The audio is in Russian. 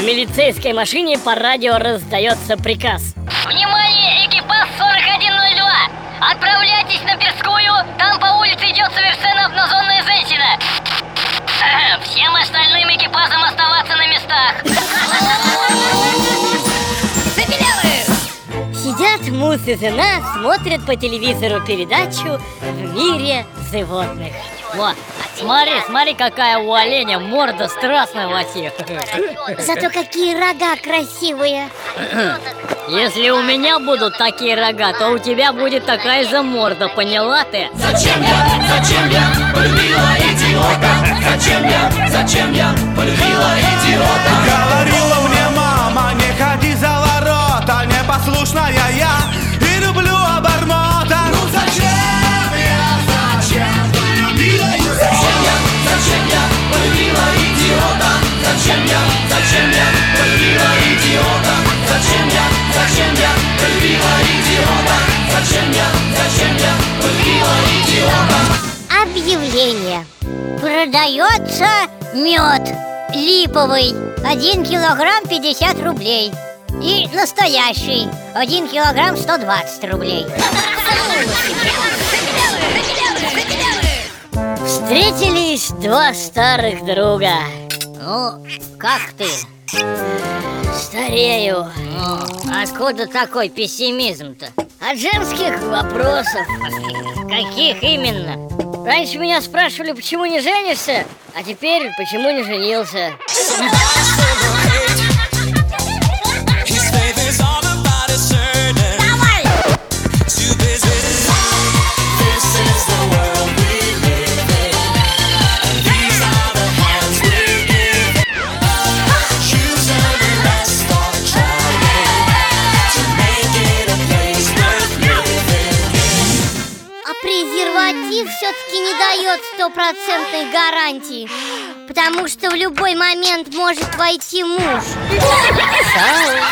полицейской машине по радио раздается приказ. Внимание, экипаж 4102! Отправляйтесь на Перскую, там по улице идет совершенно обнаженная женщина. Всем остальным экипажам оставаться на местах. Сидят муж и жена, смотрят по телевизору передачу «В мире животных» Вот, смотри, смотри, какая у оленя морда страстная вообще Зато какие рога красивые Если у меня будут такие рога, то у тебя будет такая же морда, поняла ты? Зачем я, зачем я полюбила идиота? Зачем я, Объявление Продается мед липовый. Один килограмм 50 рублей. И настоящий. Один килограмм 120 рублей. Встретились два старых друга. Ну, как ты? Старею. Ну, откуда такой пессимизм-то? От женских вопросов. Каких именно? Раньше меня спрашивали, почему не женишься А теперь, почему не женился презерватив все-таки не дает стопроцентной гарантии Потому что в любой момент может войти муж. Кудрявый